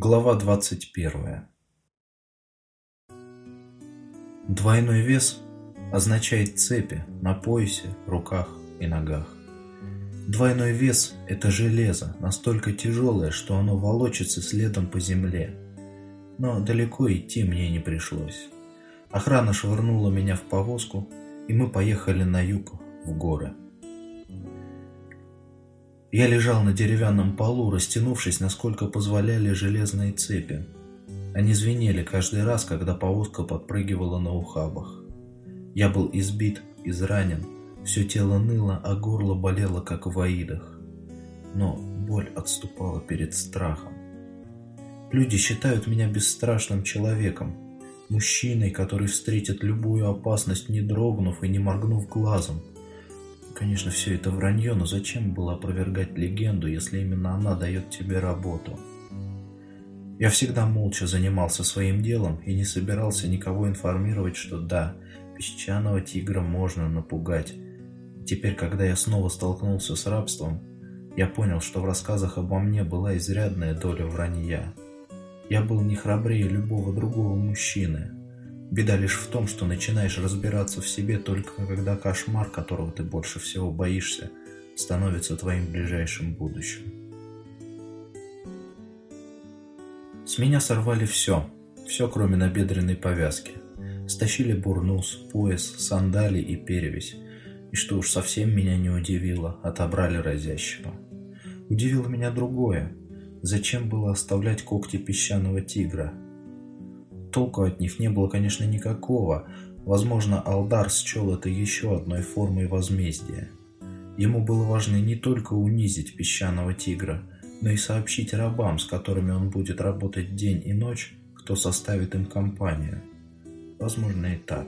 Глава 21 Двойной вес означает цепи на поясе, руках и ногах. Двойной вес – это железо, настолько тяжелое, что оно волочится следом по земле. Но далеко идти мне не пришлось. Охрана швырнула меня в повозку, и мы поехали на юг, в горы. Я лежал на деревянном полу, растянувшись, насколько позволяли железные цепи. Они звенели каждый раз, когда повозка подпрыгивала на ухабах. Я был избит, изранен, все тело ныло, а горло болело, как в аидах. Но боль отступала перед страхом. Люди считают меня бесстрашным человеком, мужчиной, который встретит любую опасность, не дрогнув и не моргнув глазом, Конечно, все это вранье, но зачем было опровергать легенду, если именно она дает тебе работу? Я всегда молча занимался своим делом и не собирался никого информировать, что да, песчаного тигра можно напугать. Теперь, когда я снова столкнулся с рабством, я понял, что в рассказах обо мне была изрядная доля вранья. Я был не храбрее любого другого мужчины, Беда лишь в том, что начинаешь разбираться в себе только когда кошмар, которого ты больше всего боишься, становится твоим ближайшим будущим. С меня сорвали все, все кроме набедренной повязки. Стащили бурнус, пояс, сандали и перевязь. И что уж совсем меня не удивило, отобрали разящего. Удивило меня другое. Зачем было оставлять когти песчаного тигра, Толку от них не было, конечно, никакого. Возможно, Алдар счел это еще одной формой возмездия. Ему было важно не только унизить песчаного тигра, но и сообщить рабам, с которыми он будет работать день и ночь, кто составит им компанию. Возможно, и так.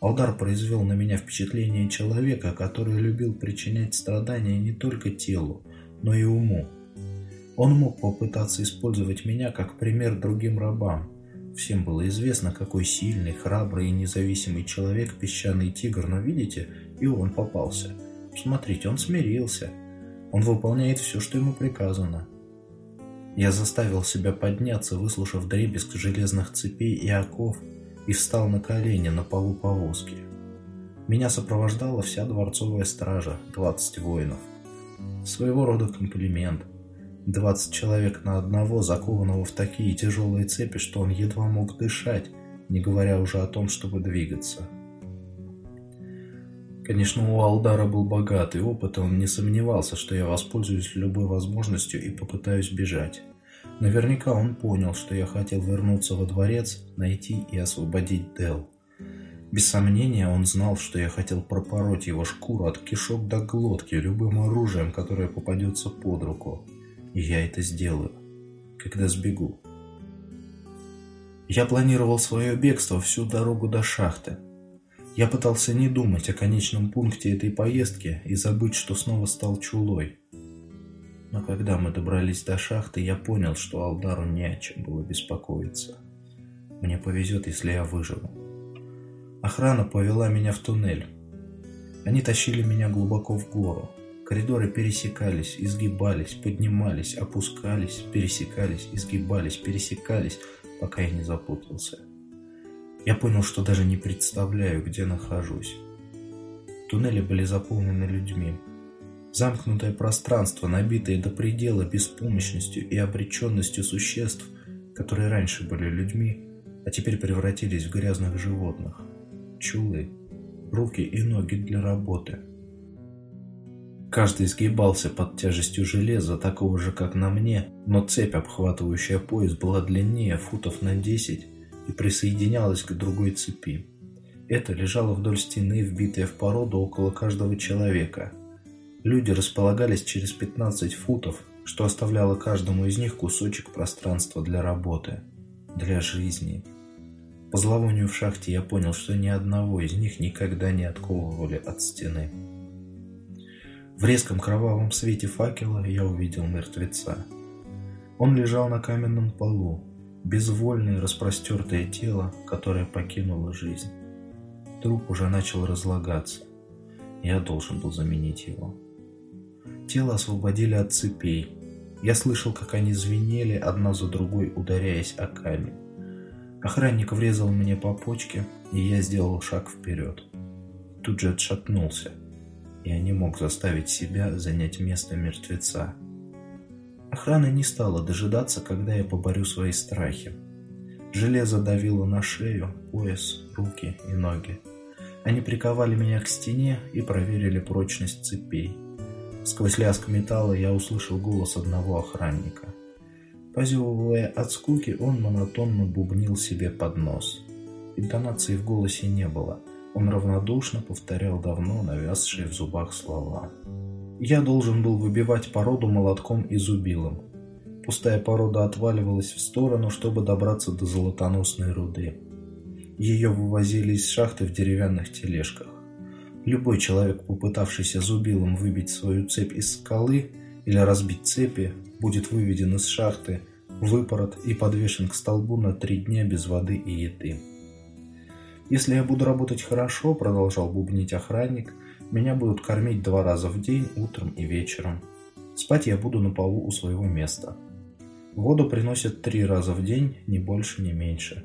Алдар произвел на меня впечатление человека, который любил причинять страдания не только телу, но и уму. Он мог попытаться использовать меня как пример другим рабам, Всем было известно, какой сильный, храбрый и независимый человек песчаный тигр, но видите, и он попался. Смотрите, он смирился. Он выполняет все, что ему приказано. Я заставил себя подняться, выслушав дребезг железных цепей и оков, и встал на колени на полу повозки. Меня сопровождала вся дворцовая стража, 20 воинов. Своего рода комплимент. Двадцать человек на одного, закованного в такие тяжелые цепи, что он едва мог дышать, не говоря уже о том, чтобы двигаться. Конечно, у Алдара был богатый опыт, и он не сомневался, что я воспользуюсь любой возможностью и попытаюсь бежать. Наверняка он понял, что я хотел вернуться во дворец, найти и освободить Дел. Без сомнения, он знал, что я хотел пропороть его шкуру от кишок до глотки любым оружием, которое попадется под руку. Я это сделаю, когда сбегу. Я планировал свое бегство всю дорогу до шахты. Я пытался не думать о конечном пункте этой поездки и забыть, что снова стал чулой. Но когда мы добрались до шахты, я понял, что Алдару не о чем было беспокоиться. Мне повезет, если я выживу. Охрана повела меня в туннель. Они тащили меня глубоко в гору. Коридоры пересекались, изгибались, поднимались, опускались, пересекались, изгибались, пересекались, пока я не запутался. Я понял, что даже не представляю, где нахожусь. Туннели были заполнены людьми. Замкнутое пространство, набитое до предела беспомощностью и обреченностью существ, которые раньше были людьми, а теперь превратились в грязных животных. Чулы, руки и ноги для работы – Каждый сгибался под тяжестью железа, такого же, как на мне, но цепь, обхватывающая пояс, была длиннее футов на 10 и присоединялась к другой цепи. Это лежало вдоль стены, вбитая в породу около каждого человека. Люди располагались через 15 футов, что оставляло каждому из них кусочек пространства для работы, для жизни. По зловонию в шахте я понял, что ни одного из них никогда не отковывали от стены. В резком кровавом свете факела я увидел мертвеца. Он лежал на каменном полу, безвольное распростертое тело, которое покинуло жизнь. Труп уже начал разлагаться. Я должен был заменить его. Тело освободили от цепей. Я слышал, как они звенели, одна за другой ударяясь о камень. Охранник врезал мне по почке, и я сделал шаг вперед. Тут же отшатнулся. Я не мог заставить себя занять место мертвеца. Охрана не стала дожидаться, когда я поборю свои страхи. Железо давило на шею, пояс, руки и ноги. Они приковали меня к стене и проверили прочность цепей. Сквозь лязг металла я услышал голос одного охранника. Позевывая от скуки, он монотонно бубнил себе под нос. Интонации в голосе не было. Он равнодушно повторял давно навязшие в зубах слова. Я должен был выбивать породу молотком и зубилом. Пустая порода отваливалась в сторону, чтобы добраться до золотоносной руды. Ее вывозили из шахты в деревянных тележках. Любой человек, попытавшийся зубилом выбить свою цепь из скалы или разбить цепи, будет выведен из шахты, выпорот и подвешен к столбу на три дня без воды и еды. «Если я буду работать хорошо», — продолжал бубнить охранник, «меня будут кормить два раза в день, утром и вечером. Спать я буду на полу у своего места. Воду приносят три раза в день, ни больше, ни меньше.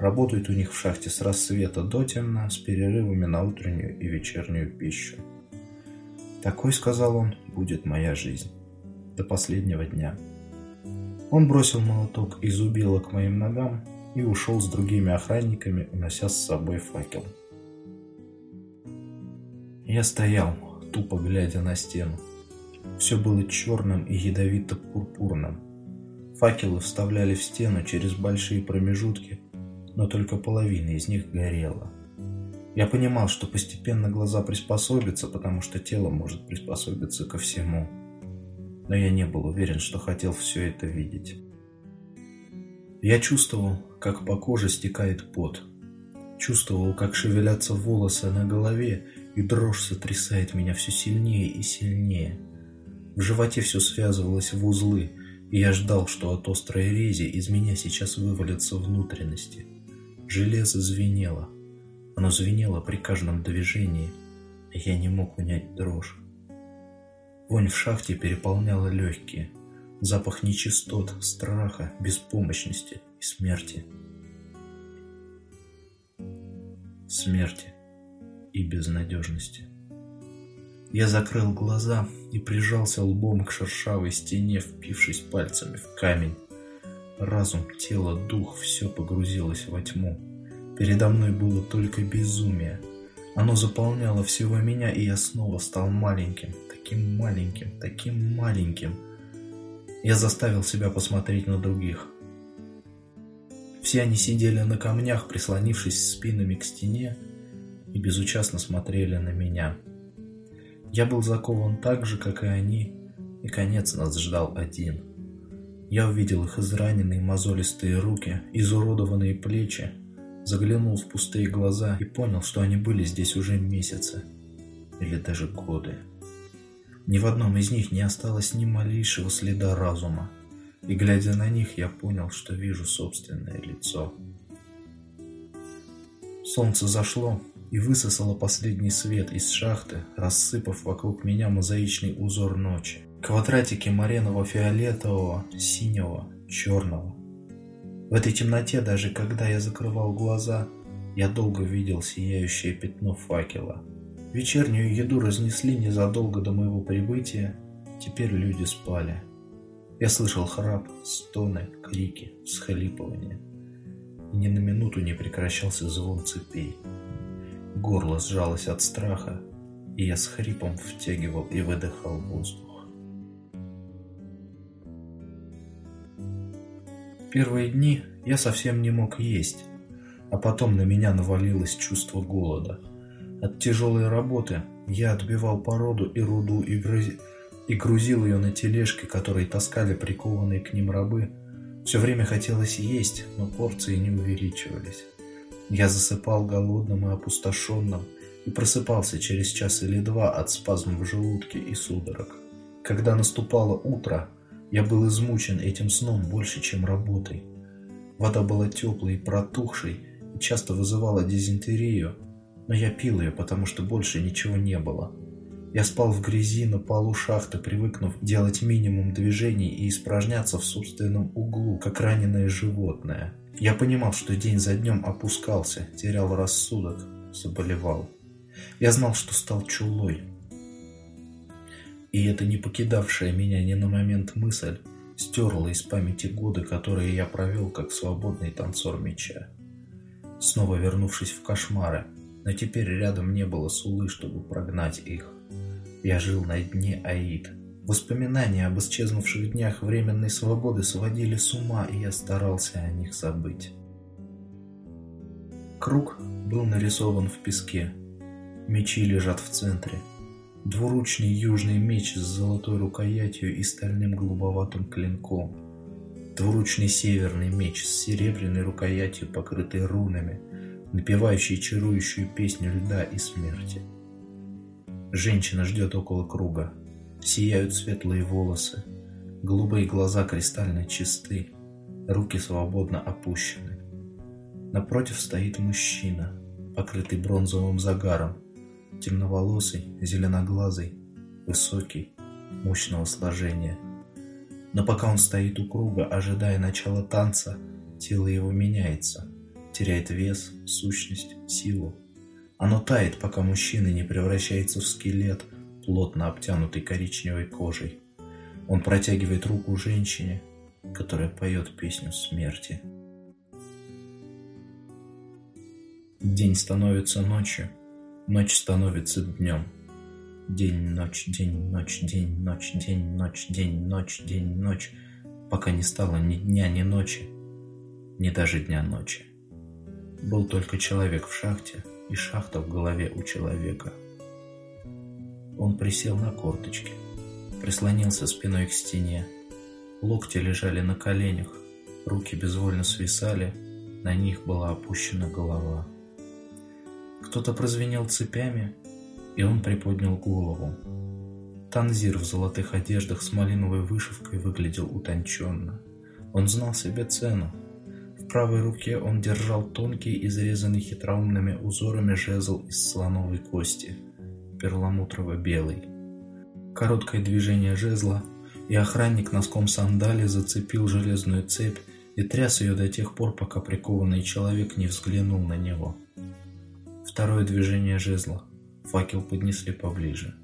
Работают у них в шахте с рассвета до темна, с перерывами на утреннюю и вечернюю пищу. Такой, сказал он, будет моя жизнь. До последнего дня. Он бросил молоток из убила к моим ногам и ушел с другими охранниками, унося с собой факел. Я стоял, тупо глядя на стену. Все было черным и ядовито-пурпурным. Факелы вставляли в стену через большие промежутки, но только половина из них горела. Я понимал, что постепенно глаза приспособятся, потому что тело может приспособиться ко всему. Но я не был уверен, что хотел все это видеть. Я чувствовал, как по коже стекает пот. Чувствовал, как шевелятся волосы на голове, и дрожь сотрясает меня все сильнее и сильнее. В животе все связывалось в узлы, и я ждал, что от острой рези из меня сейчас вывалятся внутренности. Железо звенело. Оно звенело при каждом движении, я не мог унять дрожь. Вонь в шахте переполняла легкие. Запах нечистот, страха, беспомощности и смерти. Смерти и безнадежности. Я закрыл глаза и прижался лбом к шершавой стене, впившись пальцами в камень. Разум, тело, дух – все погрузилось во тьму. Передо мной было только безумие. Оно заполняло всего меня, и я снова стал маленьким, таким маленьким, таким маленьким. Я заставил себя посмотреть на других. Все они сидели на камнях, прислонившись спинами к стене, и безучастно смотрели на меня. Я был закован так же, как и они, и конец нас ждал один – я увидел их израненные мозолистые руки, изуродованные плечи, заглянул в пустые глаза и понял, что они были здесь уже месяцы или даже годы. Ни в одном из них не осталось ни малейшего следа разума, и глядя на них, я понял, что вижу собственное лицо. Солнце зашло и высосало последний свет из шахты, рассыпав вокруг меня мозаичный узор ночи. Квадратики мареново-фиолетового, синего, черного. В этой темноте, даже когда я закрывал глаза, я долго видел сияющее пятно факела. Вечернюю еду разнесли незадолго до моего прибытия, теперь люди спали. Я слышал храп, стоны, крики, всхлипывания. И ни на минуту не прекращался звон цепей. Горло сжалось от страха, и я с хрипом втягивал и выдыхал воздух. Первые дни я совсем не мог есть, а потом на меня навалилось чувство голода. От тяжелой работы я отбивал породу и руду и, грыз... и грузил ее на тележки, которые таскали прикованные к ним рабы. Все время хотелось есть, но порции не увеличивались. Я засыпал голодным и опустошенным и просыпался через час или два от спазмов в желудке и судорог. Когда наступало утро, я был измучен этим сном больше, чем работой. Вода была теплой и протухшей и часто вызывала дизентерию, но я пил ее, потому что больше ничего не было. Я спал в грязи на полу шахты, привыкнув делать минимум движений и испражняться в собственном углу, как раненое животное. Я понимал, что день за днем опускался, терял рассудок, заболевал. Я знал, что стал чулой. И это не покидавшая меня ни на момент мысль стерла из памяти годы, которые я провел как свободный танцор меча. Снова вернувшись в кошмары, но теперь рядом не было Сулы, чтобы прогнать их. Я жил на дне Аид. Воспоминания об исчезнувших днях временной свободы сводили с ума, и я старался о них забыть. Круг был нарисован в песке. Мечи лежат в центре. Двуручный южный меч с золотой рукоятью и стальным голубоватым клинком. Двуручный северный меч с серебряной рукоятью, покрытой рунами, напевающий чарующую песню льда и смерти. Женщина ждет около круга. Сияют светлые волосы. Голубые глаза кристально чисты. Руки свободно опущены. Напротив стоит мужчина, покрытый бронзовым загаром. Темноволосый, зеленоглазый, высокий, мощного сложения. Но пока он стоит у круга, ожидая начала танца, тело его меняется, теряет вес, сущность, силу. Оно тает, пока мужчина не превращается в скелет, плотно обтянутый коричневой кожей. Он протягивает руку женщине, которая поет песню смерти. День становится ночью, ночь становится днем. День, ночь, день, ночь, день, ночь, день, ночь, день, ночь, день, ночь, пока не стало ни дня, ни ночи, ни даже дня ночи. Был только человек в шахте — и шахта в голове у человека. Он присел на корточки, прислонился спиной к стене. Локти лежали на коленях, руки безвольно свисали, на них была опущена голова. Кто-то прозвенел цепями, и он приподнял голову. Танзир в золотых одеждах с малиновой вышивкой выглядел утонченно. Он знал себе цену, правой руке он держал тонкий, изрезанный хитроумными узорами жезл из слоновой кости, перламутрово-белый. Короткое движение жезла, и охранник носком сандали зацепил железную цепь и тряс ее до тех пор, пока прикованный человек не взглянул на него. Второе движение жезла. Факел поднесли поближе.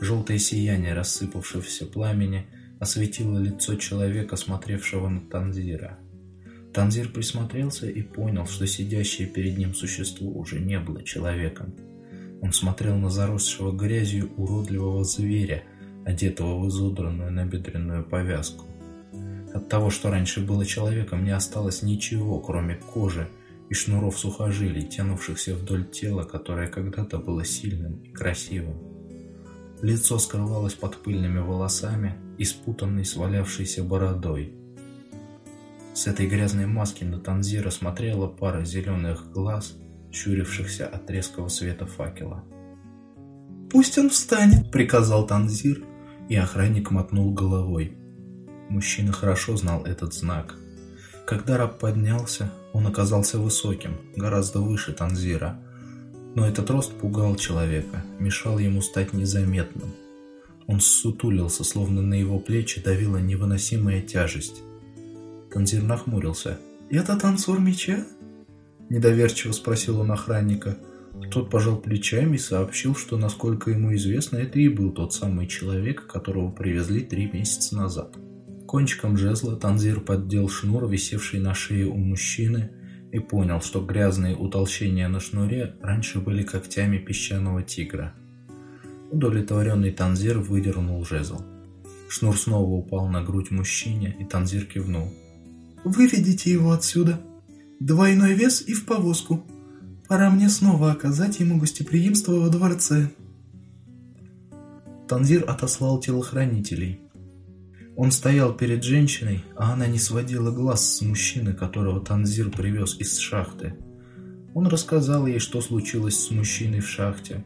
Желтое сияние рассыпавшегося пламени осветило лицо человека, смотревшего на Танзира. Танзир присмотрелся и понял, что сидящее перед ним существо уже не было человеком. Он смотрел на заросшего грязью уродливого зверя, одетого в изодранную набедренную повязку. От того, что раньше было человеком, не осталось ничего, кроме кожи и шнуров сухожилий, тянувшихся вдоль тела, которое когда-то было сильным и красивым. Лицо скрывалось под пыльными волосами и спутанной свалявшейся бородой – с этой грязной маски на Танзира смотрела пара зеленых глаз, щурившихся от резкого света факела. «Пусть он встанет!» – приказал Танзир, и охранник мотнул головой. Мужчина хорошо знал этот знак. Когда раб поднялся, он оказался высоким, гораздо выше Танзира. Но этот рост пугал человека, мешал ему стать незаметным. Он ссутулился, словно на его плечи давила невыносимая тяжесть. Танзир нахмурился. «Это танцор меча?» Недоверчиво спросил он охранника. Тот пожал плечами и сообщил, что, насколько ему известно, это и был тот самый человек, которого привезли три месяца назад. Кончиком жезла Танзир поддел шнур, висевший на шее у мужчины, и понял, что грязные утолщения на шнуре раньше были когтями песчаного тигра. Удовлетворенный Танзир выдернул жезл. Шнур снова упал на грудь мужчине, и Танзир кивнул. Выведите его отсюда. Двойной вес и в повозку. Пора мне снова оказать ему гостеприимство во дворце. Танзир отослал телохранителей. Он стоял перед женщиной, а она не сводила глаз с мужчины, которого Танзир привез из шахты. Он рассказал ей, что случилось с мужчиной в шахте.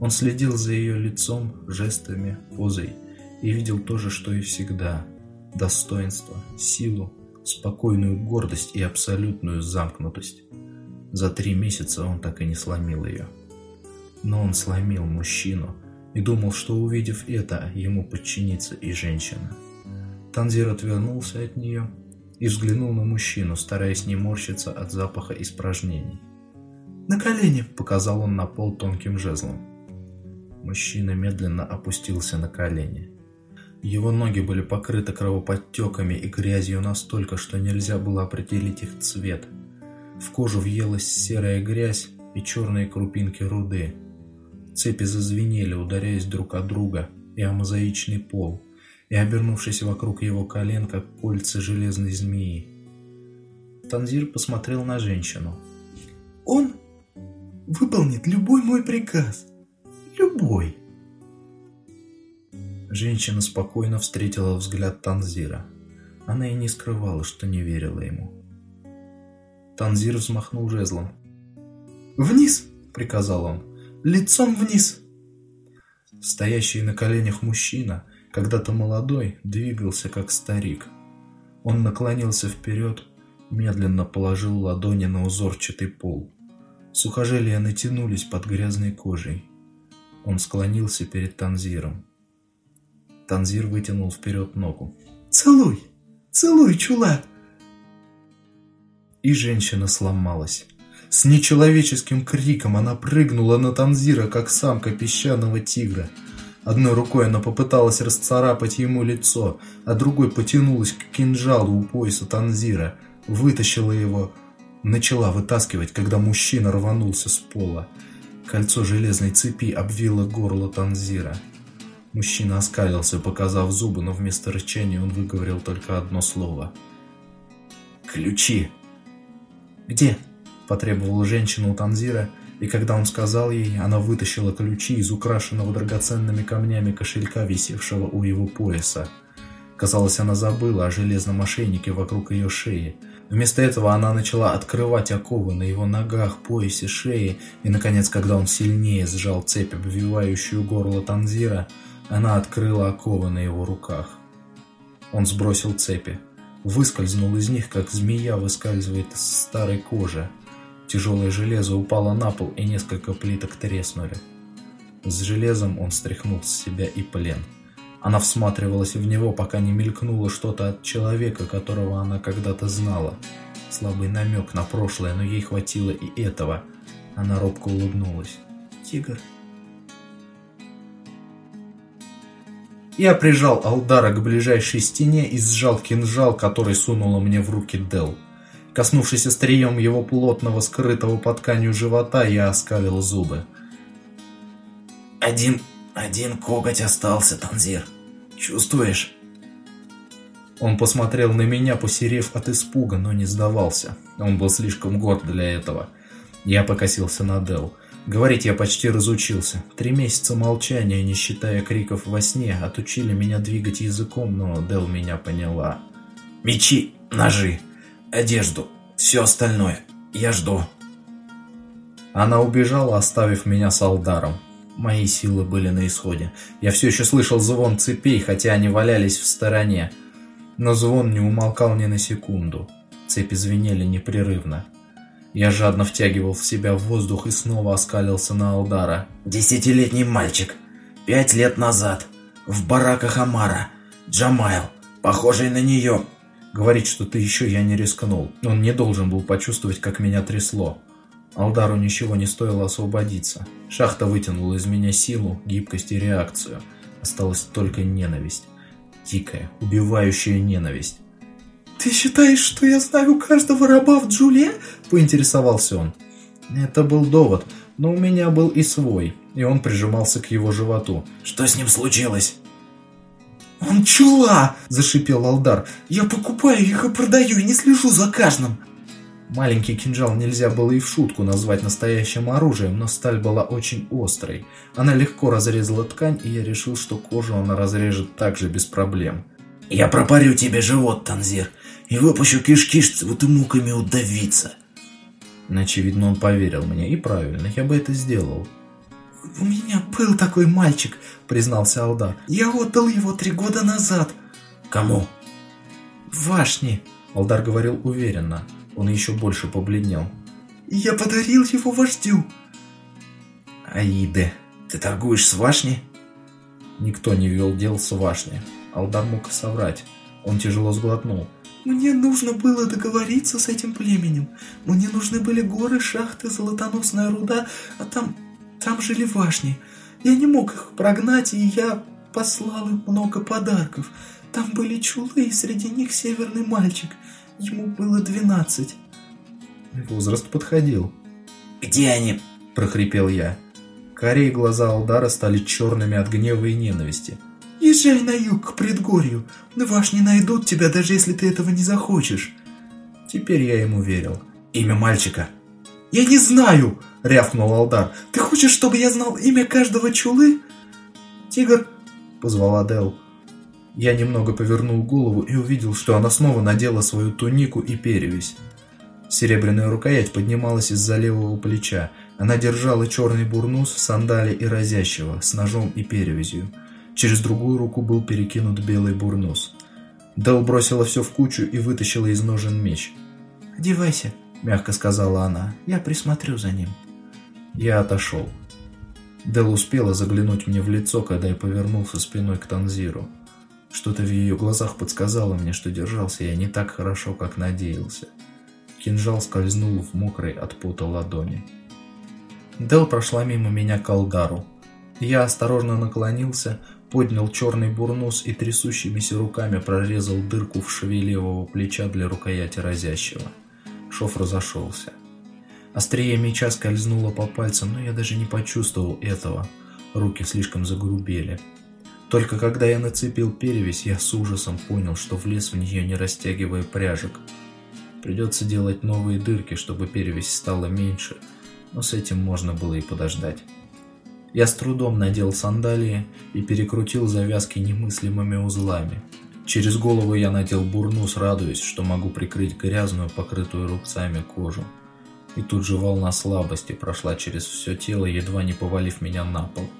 Он следил за ее лицом, жестами, позой и видел то же, что и всегда – достоинство, силу, спокойную гордость и абсолютную замкнутость. За три месяца он так и не сломил ее. Но он сломил мужчину, и думал, что увидев это, ему подчинится и женщина. Танзир отвернулся от нее и взглянул на мужчину, стараясь не морщиться от запаха испражнений. «На колени!» – показал он на пол тонким жезлом. Мужчина медленно опустился на колени. Его ноги были покрыты кровоподтеками и грязью настолько, что нельзя было определить их цвет. В кожу въелась серая грязь и черные крупинки руды. Цепи зазвенели, ударяясь друг от друга, и о мозаичный пол, и обернувшись вокруг его колен, как кольца железной змеи. Танзир посмотрел на женщину. «Он выполнит любой мой приказ. Любой!» Женщина спокойно встретила взгляд Танзира. Она и не скрывала, что не верила ему. Танзир взмахнул жезлом. «Вниз!» — приказал он. «Лицом вниз!» Стоящий на коленях мужчина, когда-то молодой, двигался как старик. Он наклонился вперед, медленно положил ладони на узорчатый пол. Сухожилия натянулись под грязной кожей. Он склонился перед Танзиром. Танзир вытянул вперед ногу. «Целуй! Целуй, чула!» И женщина сломалась. С нечеловеческим криком она прыгнула на Танзира, как самка песчаного тигра. Одной рукой она попыталась расцарапать ему лицо, а другой потянулась к кинжалу у пояса Танзира, вытащила его, начала вытаскивать, когда мужчина рванулся с пола. Кольцо железной цепи обвило горло Танзира. Мужчина оскалился, показав зубы, но вместо рычания он выговорил только одно слово. «Ключи!» «Где?» – потребовала женщина у Танзира, и когда он сказал ей, она вытащила ключи из украшенного драгоценными камнями кошелька, висевшего у его пояса. Казалось, она забыла о железном ошейнике вокруг ее шеи. Вместо этого она начала открывать оковы на его ногах, поясе, шее, и, наконец, когда он сильнее сжал цепь, обвивающую горло Танзира, она открыла оковы на его руках. Он сбросил цепи. Выскользнул из них, как змея выскальзывает из старой кожи. Тяжелое железо упало на пол, и несколько плиток треснули. С железом он стряхнул с себя и плен. Она всматривалась в него, пока не мелькнуло что-то от человека, которого она когда-то знала. Слабый намек на прошлое, но ей хватило и этого. Она робко улыбнулась. «Тигр», Я прижал Алдара к ближайшей стене и сжал кинжал, который сунула мне в руки Дел. Коснувшись острием его плотного, скрытого под тканью живота, я оскалил зубы. «Один... один коготь остался, Танзир. Чувствуешь?» Он посмотрел на меня, посерев от испуга, но не сдавался. Он был слишком горд для этого. Я покосился на Дел. Говорить я почти разучился. Три месяца молчания, не считая криков во сне, отучили меня двигать языком, но Дел меня поняла. «Мечи, ножи, одежду, все остальное. Я жду». Она убежала, оставив меня с Алдаром. Мои силы были на исходе. Я все еще слышал звон цепей, хотя они валялись в стороне. Но звон не умолкал ни на секунду. Цепи звенели непрерывно. Я жадно втягивал в себя воздух и снова оскалился на Алдара. «Десятилетний мальчик. Пять лет назад. В бараках Амара. Джамайл. Похожий на нее». Говорить что-то еще я не рискнул. Он не должен был почувствовать, как меня трясло. Алдару ничего не стоило освободиться. Шахта вытянула из меня силу, гибкость и реакцию. Осталась только ненависть. Дикая, убивающая ненависть. «Ты считаешь, что я знаю каждого раба в Джуле?» – поинтересовался он. Это был довод, но у меня был и свой, и он прижимался к его животу. «Что с ним случилось?» «Он чула!» – зашипел Алдар. «Я покупаю их и продаю, и не слежу за каждым!» Маленький кинжал нельзя было и в шутку назвать настоящим оружием, но сталь была очень острой. Она легко разрезала ткань, и я решил, что кожу она разрежет также без проблем. «Я пропарю тебе живот, Танзир, и выпущу кишки, чтобы ты мог ими удавиться!» Очевидно, он поверил мне, и правильно, я бы это сделал. «У меня был такой мальчик», — признался Алдар. «Я отдал его три года назад». «Кому?» «Вашне», — Алдар говорил уверенно. Он еще больше побледнел. «Я подарил его вождю». «Аиде, ты торгуешь с Вашни?» Никто не вел дел с Вашни. Алдар мог соврать. Он тяжело сглотнул. Мне нужно было договориться с этим племенем. Мне нужны были горы, шахты, золотоносная руда, а там... там жили Вашни. Я не мог их прогнать, и я послал им много подарков. Там были чулы, и среди них северный мальчик. Ему было двенадцать. Возраст подходил. «Где они?» – прохрипел я. Карие глаза Алдара стали черными от гнева и ненависти. «Езжай на юг, к предгорью. Ваш не найдут тебя, даже если ты этого не захочешь». Теперь я ему верил. «Имя мальчика?» «Я не знаю!» – рявкнул Алдар. «Ты хочешь, чтобы я знал имя каждого чулы?» «Тигр!» – позвала Дел. Я немного повернул голову и увидел, что она снова надела свою тунику и перевязь. Серебряная рукоять поднималась из-за левого плеча. Она держала черный бурнус, сандали и разящего, с ножом и перевязью. Через другую руку был перекинут белый бурнус. Дел бросила все в кучу и вытащила из ножен меч. «Одевайся», — мягко сказала она. «Я присмотрю за ним». Я отошел. Дел успела заглянуть мне в лицо, когда я повернулся спиной к Танзиру. Что-то в ее глазах подсказало мне, что держался я не так хорошо, как надеялся. Кинжал скользнул в мокрой от пота ладони. Дел прошла мимо меня к Алдару. Я осторожно наклонился, поднял черный бурнус и трясущимися руками прорезал дырку в шве левого плеча для рукояти разящего. Шов разошелся. Острее меча скользнуло по пальцам, но я даже не почувствовал этого. Руки слишком загрубели. Только когда я нацепил перевязь, я с ужасом понял, что влез в нее, не растягивая пряжек. Придется делать новые дырки, чтобы перевязь стала меньше, но с этим можно было и подождать. Я с трудом надел сандалии и перекрутил завязки немыслимыми узлами. Через голову я надел бурнус, радуясь, что могу прикрыть грязную, покрытую рубцами кожу. И тут же волна слабости прошла через все тело, едва не повалив меня на пол.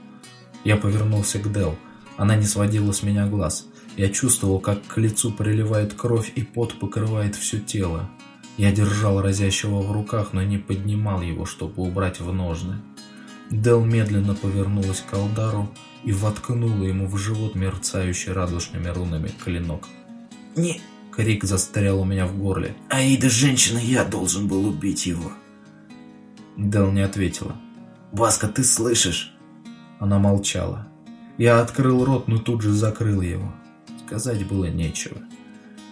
Я повернулся к Дел. Она не сводила с меня глаз. Я чувствовал, как к лицу приливает кровь и пот покрывает все тело. Я держал разящего в руках, но не поднимал его, чтобы убрать в ножны. Дел медленно повернулась к Алдару и воткнула ему в живот мерцающий радужными рунами клинок. «Не...» — крик застрял у меня в горле. «Аида женщина, я должен был убить его!» Дел не ответила. «Баска, ты слышишь?» Она молчала. Я открыл рот, но тут же закрыл его. Сказать было нечего.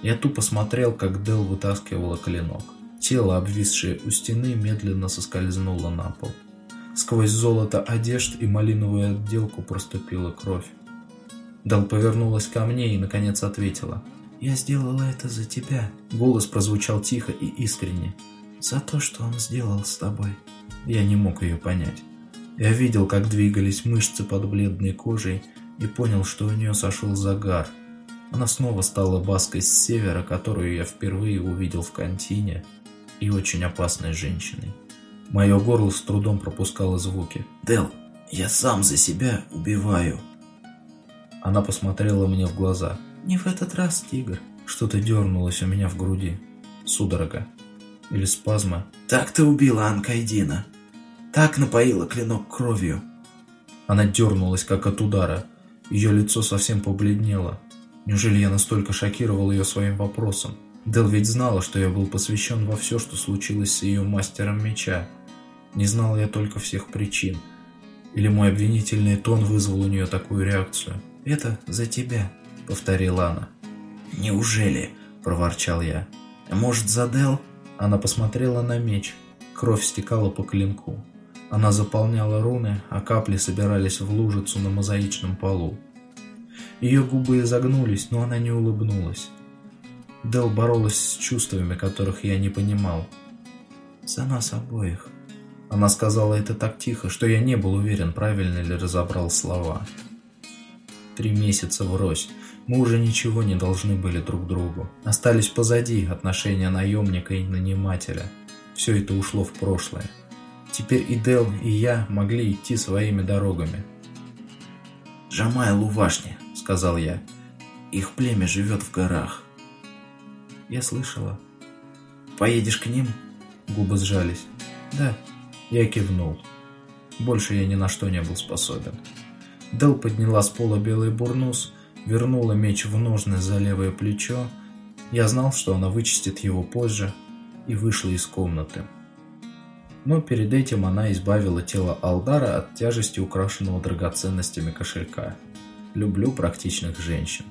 Я тупо смотрел, как Дел вытаскивала клинок. Тело, обвисшее у стены, медленно соскользнуло на пол. Сквозь золото одежд и малиновую отделку проступила кровь. Дел повернулась ко мне и, наконец, ответила. «Я сделала это за тебя». Голос прозвучал тихо и искренне. «За то, что он сделал с тобой». Я не мог ее понять. Я видел, как двигались мышцы под бледной кожей и понял, что у нее сошел загар. Она снова стала баской с севера, которую я впервые увидел в контине, и очень опасной женщиной. Мое горло с трудом пропускало звуки. «Дел, я сам за себя убиваю». Она посмотрела мне в глаза. «Не в этот раз, тигр». Что-то дернулось у меня в груди. Судорога. Или спазма. «Так ты убила Анкайдина. Так напоила клинок кровью». Она дернулась, как от удара. Ее лицо совсем побледнело. Неужели я настолько шокировал ее своим вопросом? Дел ведь знала, что я был посвящен во все, что случилось с ее мастером меча. Не знал я только всех причин. Или мой обвинительный тон вызвал у нее такую реакцию? «Это за тебя», — повторила она. «Неужели?» — проворчал я. «Может, за Дел?» Она посмотрела на меч. Кровь стекала по клинку. Она заполняла руны, а капли собирались в лужицу на мозаичном полу. Ее губы изогнулись, но она не улыбнулась. Дел боролась с чувствами, которых я не понимал. «За нас обоих». Она сказала это так тихо, что я не был уверен, правильно ли разобрал слова. Три месяца врозь. Мы уже ничего не должны были друг другу. Остались позади отношения наемника и нанимателя. Все это ушло в прошлое. Теперь и Дел, и я могли идти своими дорогами. «Джамай Лувашни», — сказал я. «Их племя живет в горах». Я слышала. «Поедешь к ним?» Губы сжались. «Да». Я кивнул. Больше я ни на что не был способен. Дел подняла с пола белый бурнус, вернула меч в ножны за левое плечо. Я знал, что она вычистит его позже, и вышла из комнаты. Но перед этим она избавила тело Алдара от тяжести украшенного драгоценностями кошелька. Люблю практичных женщин.